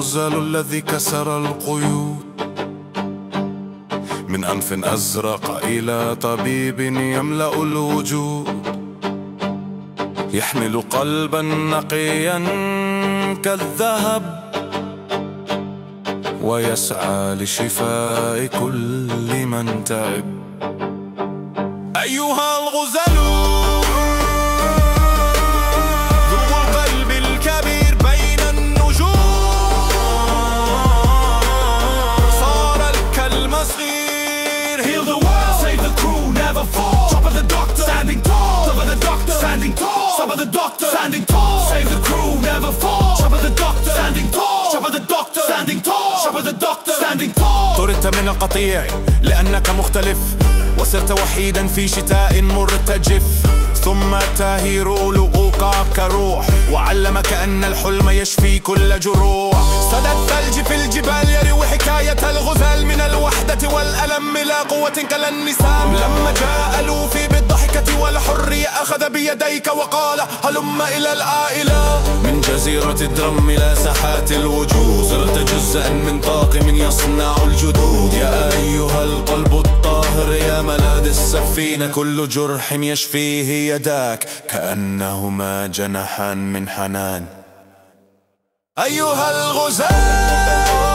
الغزال الذي كسر القيود. من أنف أزرق إلى طبيب يملأ الوجود. يحمل قلبا نقيا كالذهب. ويسعى لشفاء كل من تعب. أيها الغزل! The doctor, standing tall. Save the crew, never fall. Of the doctor, standing tall. Of the doctor, standing tall. Of the doctor, standing tall. طرت من القطيع لأنك مختلف وصرت وحيدا في شتاء مرتجف ثم تهير لؤوك كروح وعلمك أن الحلم يشفي كل جروح صدى الثلج في الجبال يروي حكاية الغزال من الوحدة والألم لا قوة كالانسان لما جاء لوفي بالضحكة والحرية أخذ بيديك وقال هلم إلى العائلة من جزيرة الدرم إلى ساحات الوجود صرت جزءا من طاقم يصنع الجدود. يا أيها القلب الطاهر يا ملاذ السفينة كل جرح يشفيه يداك كأنهما جنحان من حنان. أيها الغزال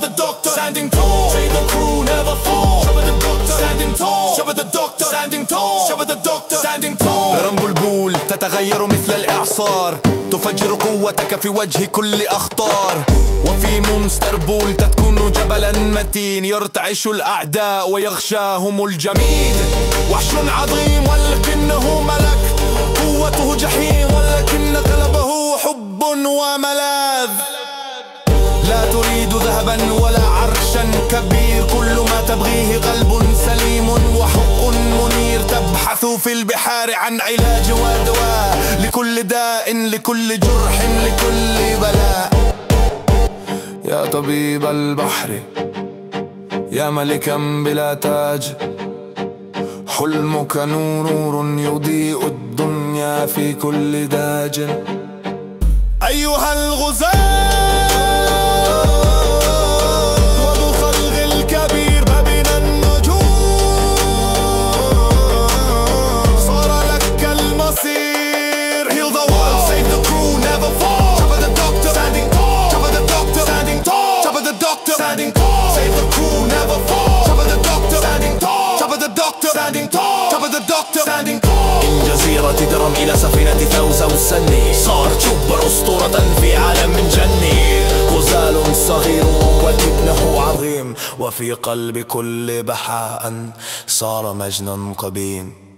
of the doctor, standing tall. Save the crew, never fall. Of the doctor, standing tall. Of the doctor, standing tall. Of the doctor, standing tall. رمب البول تتغير مثل الإعصار. تفجر قوتك في وجه كل أخطار. وفي مونستر بول تكون جبلا متين. يرتعش الأعداء ويغشاهم الجميد وحش عظيم ولكنه ملك. قوته جحيم ولكن غلبه حب وملاذ. لا تريد ذهبا ولا عرشا. كبير كل ما تبغيه قلب سليم وحق منير. تبحث في البحار عن علاج ودواء. لكل داء لكل جرح لكل بلاء. يا طبيب البحر يا ملكا بلا تاج. حلمك نور يضيء الدنيا في كل داج. أيها الغزال من جزيرة درم إلى سفينة ثوزة والسني صار جبر أسطورة في عالم جني. غزال صغير ولكنه عظيم. وفي قلب كل بحاء صار مجدا قبيم